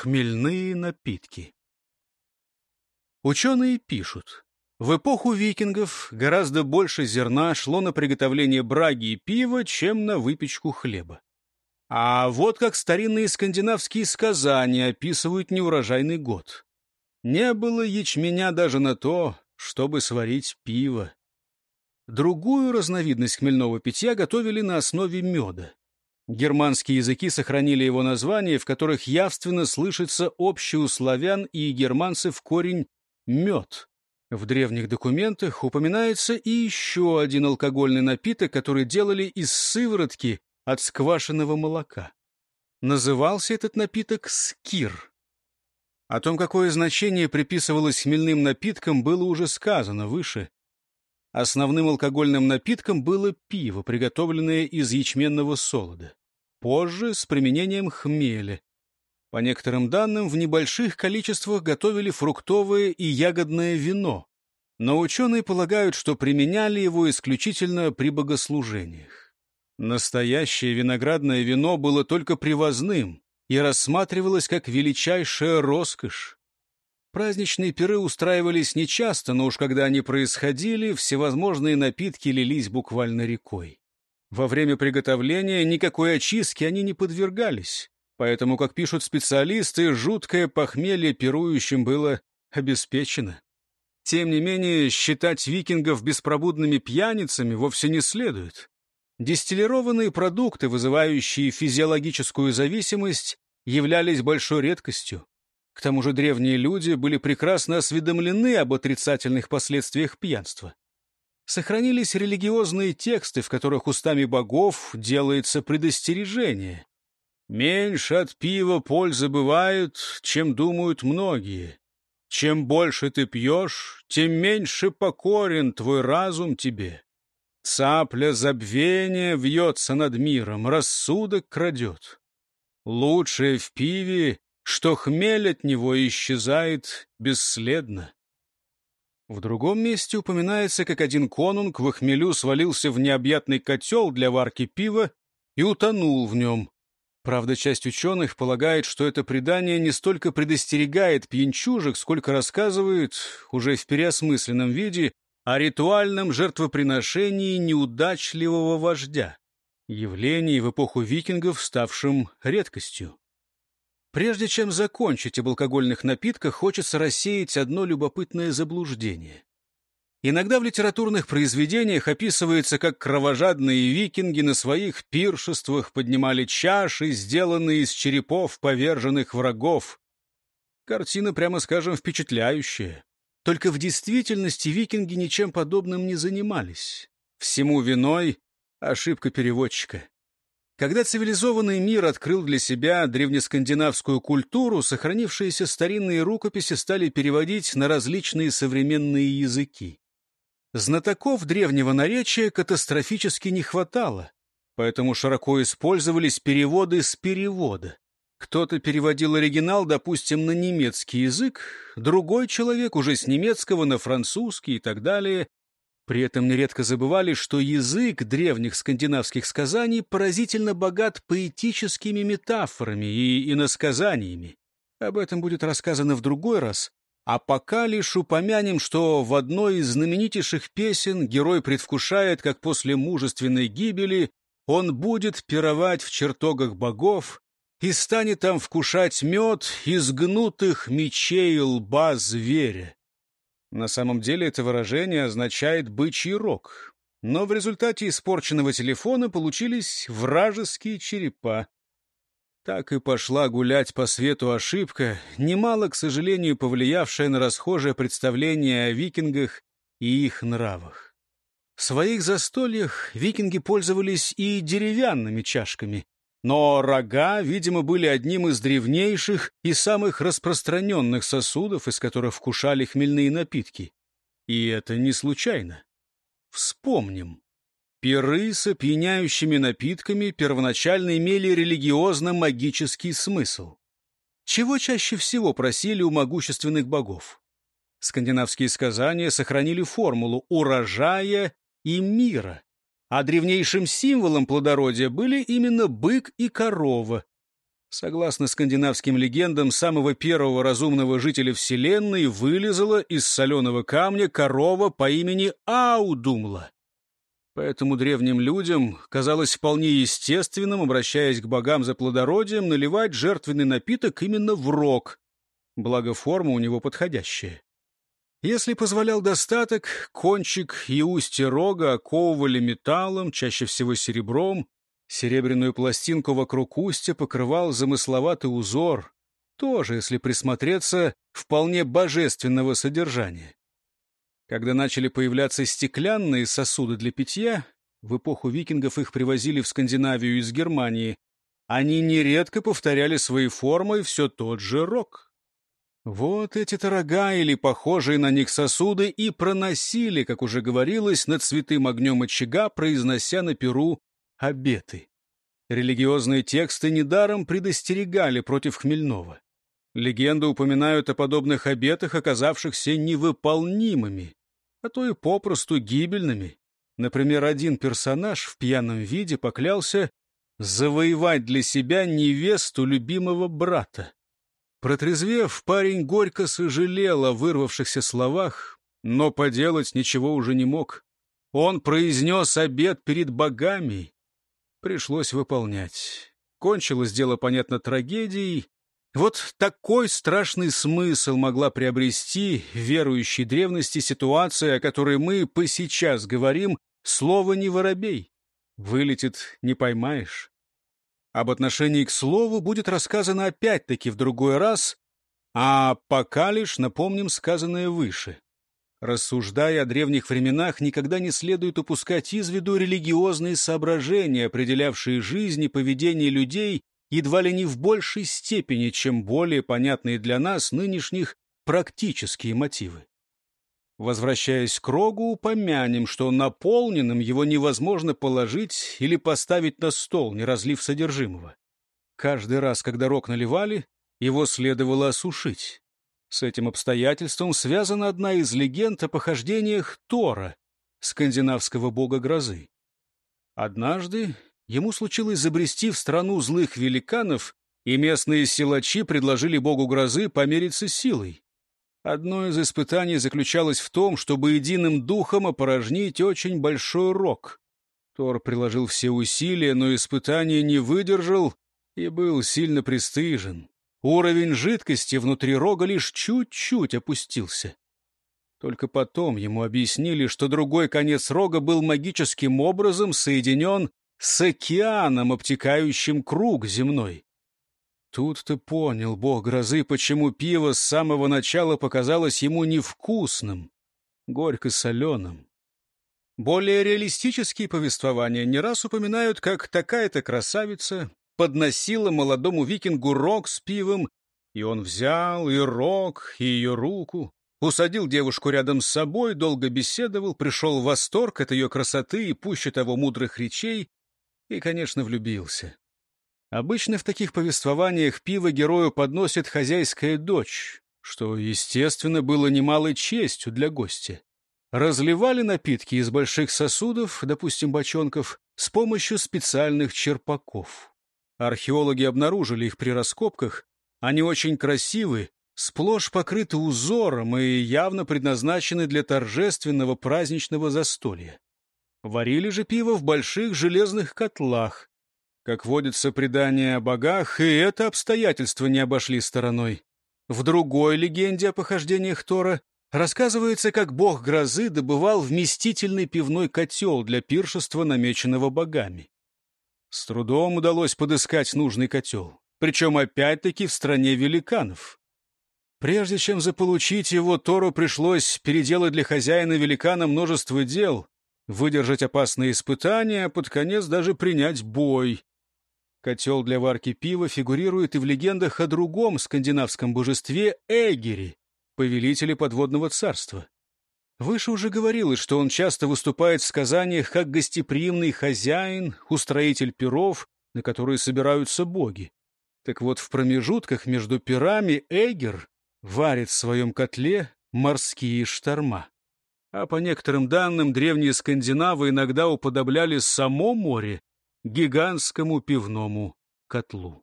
Хмельные напитки. Ученые пишут, в эпоху викингов гораздо больше зерна шло на приготовление браги и пива, чем на выпечку хлеба. А вот как старинные скандинавские сказания описывают неурожайный год. Не было ячменя даже на то, чтобы сварить пиво. Другую разновидность хмельного питья готовили на основе меда. Германские языки сохранили его названия, в которых явственно слышится общий у славян и германцев корень «мед». В древних документах упоминается и еще один алкогольный напиток, который делали из сыворотки от сквашенного молока. Назывался этот напиток скир. О том, какое значение приписывалось хмельным напиткам, было уже сказано выше. Основным алкогольным напитком было пиво, приготовленное из ячменного солода. Позже с применением хмеля. По некоторым данным, в небольших количествах готовили фруктовое и ягодное вино, но ученые полагают, что применяли его исключительно при богослужениях. Настоящее виноградное вино было только привозным и рассматривалось как величайшая роскошь. Праздничные пиры устраивались нечасто, но уж когда они происходили, всевозможные напитки лились буквально рекой. Во время приготовления никакой очистки они не подвергались, поэтому, как пишут специалисты, жуткое похмелье пирующим было обеспечено. Тем не менее, считать викингов беспробудными пьяницами вовсе не следует. Дистиллированные продукты, вызывающие физиологическую зависимость, являлись большой редкостью. К тому же древние люди были прекрасно осведомлены об отрицательных последствиях пьянства. Сохранились религиозные тексты, в которых устами богов делается предостережение. «Меньше от пива пользы бывает, чем думают многие. Чем больше ты пьешь, тем меньше покорен твой разум тебе. Цапля забвения вьется над миром, рассудок крадет. Лучшее в пиве что хмель от него исчезает бесследно. В другом месте упоминается, как один конунг в хмелю свалился в необъятный котел для варки пива и утонул в нем. Правда, часть ученых полагает, что это предание не столько предостерегает пьянчужек, сколько рассказывает, уже в переосмысленном виде, о ритуальном жертвоприношении неудачливого вождя, явлении в эпоху викингов, ставшем редкостью. Прежде чем закончить об алкогольных напитках, хочется рассеять одно любопытное заблуждение. Иногда в литературных произведениях описывается, как кровожадные викинги на своих пиршествах поднимали чаши, сделанные из черепов поверженных врагов. Картина, прямо скажем, впечатляющая. Только в действительности викинги ничем подобным не занимались. Всему виной ошибка переводчика. Когда цивилизованный мир открыл для себя древнескандинавскую культуру, сохранившиеся старинные рукописи стали переводить на различные современные языки. Знатоков древнего наречия катастрофически не хватало, поэтому широко использовались переводы с перевода. Кто-то переводил оригинал, допустим, на немецкий язык, другой человек уже с немецкого на французский и так далее, при этом нередко забывали, что язык древних скандинавских сказаний поразительно богат поэтическими метафорами и иносказаниями. Об этом будет рассказано в другой раз, а пока лишь упомянем, что в одной из знаменитейших песен герой предвкушает, как после мужественной гибели он будет пировать в чертогах богов и станет там вкушать мед из гнутых мечей лба зверя. На самом деле это выражение означает «бычий рог», но в результате испорченного телефона получились вражеские черепа. Так и пошла гулять по свету ошибка, немало, к сожалению, повлиявшая на расхожее представление о викингах и их нравах. В своих застольях викинги пользовались и деревянными чашками, но рога, видимо, были одним из древнейших и самых распространенных сосудов, из которых вкушали хмельные напитки. И это не случайно. Вспомним. Пиры с опьяняющими напитками первоначально имели религиозно-магический смысл. Чего чаще всего просили у могущественных богов? Скандинавские сказания сохранили формулу урожая и мира, а древнейшим символом плодородия были именно бык и корова. Согласно скандинавским легендам, самого первого разумного жителя Вселенной вылезала из соленого камня корова по имени Аудумла. Поэтому древним людям казалось вполне естественным, обращаясь к богам за плодородием, наливать жертвенный напиток именно в рог, благо форма у него подходящая. Если позволял достаток, кончик и устье рога оковывали металлом, чаще всего серебром, серебряную пластинку вокруг устья покрывал замысловатый узор, тоже, если присмотреться, вполне божественного содержания. Когда начали появляться стеклянные сосуды для питья, в эпоху викингов их привозили в Скандинавию из Германии, они нередко повторяли своей формой все тот же рог. Вот эти-то рога или похожие на них сосуды и проносили, как уже говорилось, над святым огнем очага, произнося на перу обеты. Религиозные тексты недаром предостерегали против хмельного. Легенды упоминают о подобных обетах, оказавшихся невыполнимыми а то и попросту гибельными. Например, один персонаж в пьяном виде поклялся завоевать для себя невесту любимого брата. Протрезвев, парень горько сожалел о вырвавшихся словах, но поделать ничего уже не мог. Он произнес обед перед богами. Пришлось выполнять. Кончилось дело, понятно, трагедией, вот такой страшный смысл могла приобрести верующей древности ситуация, о которой мы по сейчас говорим, слово не воробей. Вылетит, не поймаешь. Об отношении к слову будет рассказано опять-таки в другой раз, а пока лишь напомним сказанное выше. Рассуждая о древних временах, никогда не следует упускать из виду религиозные соображения, определявшие жизнь и поведение людей едва ли не в большей степени, чем более понятные для нас нынешних практические мотивы. Возвращаясь к рогу, упомянем, что наполненным его невозможно положить или поставить на стол, не разлив содержимого. Каждый раз, когда рог наливали, его следовало осушить. С этим обстоятельством связана одна из легенд о похождениях Тора, скандинавского бога грозы. Однажды ему случилось забрести в страну злых великанов, и местные силачи предложили богу грозы помериться силой. Одно из испытаний заключалось в том, чтобы единым духом опорожнить очень большой рог. Тор приложил все усилия, но испытание не выдержал и был сильно пристыжен. Уровень жидкости внутри рога лишь чуть-чуть опустился. Только потом ему объяснили, что другой конец рога был магическим образом соединен с океаном, обтекающим круг земной. Тут ты понял, бог грозы, почему пиво с самого начала показалось ему невкусным, горько-соленым. Более реалистические повествования не раз упоминают, как такая-то красавица подносила молодому викингу рог с пивом, и он взял и рог, и ее руку, усадил девушку рядом с собой, долго беседовал, пришел в восторг от ее красоты и пуще того мудрых речей, и, конечно, влюбился. Обычно в таких повествованиях пиво герою подносит хозяйская дочь, что, естественно, было немалой честью для гостя. Разливали напитки из больших сосудов, допустим, бочонков, с помощью специальных черпаков. Археологи обнаружили их при раскопках. Они очень красивы, сплошь покрыты узором и явно предназначены для торжественного праздничного застолья. Варили же пиво в больших железных котлах. Как водится предание о богах, и это обстоятельство не обошли стороной. В другой легенде о похождениях Тора рассказывается, как бог грозы добывал вместительный пивной котел для пиршества, намеченного богами. С трудом удалось подыскать нужный котел, причем опять-таки в стране великанов. Прежде чем заполучить его, Тору пришлось переделать для хозяина великана множество дел, выдержать опасные испытания, а под конец даже принять бой. Котел для варки пива фигурирует и в легендах о другом скандинавском божестве Эгере, повелителе подводного царства. Выше уже говорилось, что он часто выступает в сказаниях как гостеприимный хозяин, устроитель пиров, на которые собираются боги. Так вот, в промежутках между пирами Эгер варит в своем котле морские шторма. А по некоторым данным, древние скандинавы иногда уподобляли само море гигантскому пивному котлу.